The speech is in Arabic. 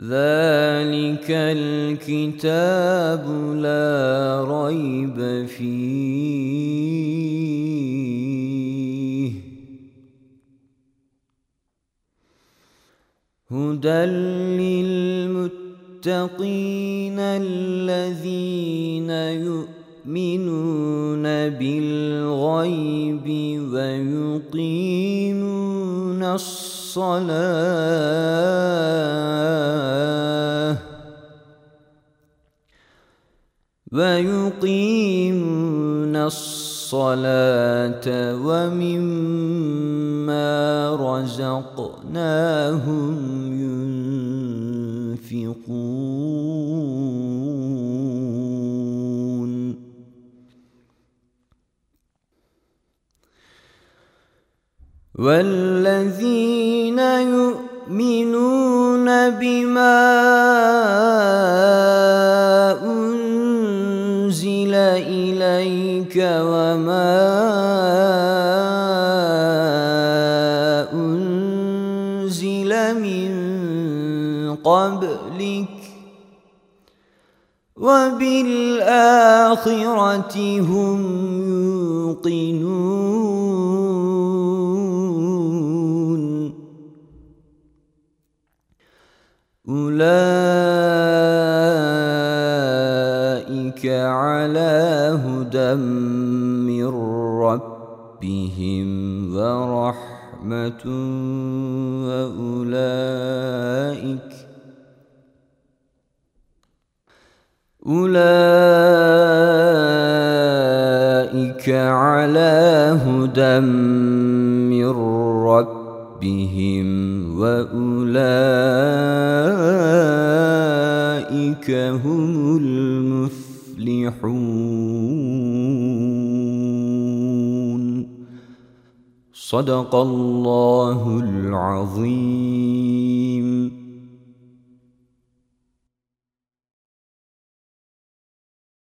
ذلك الكتاب لا ريب فيه هدى للمتقين الذين يؤمنون بالغيب ويقيمون الصلاة ويقيمون الصلاة ومما رزقناهم ينفقون. والذين يؤمنون بما أنزل إليك وما أنزل من قبلك وبالآخرة هم يوقنون أولئك على هدى من ربهم ورحمة وأولئك أولئك على هدى من ربهم وأولئك هم المفلحون. صدق الله العظيم.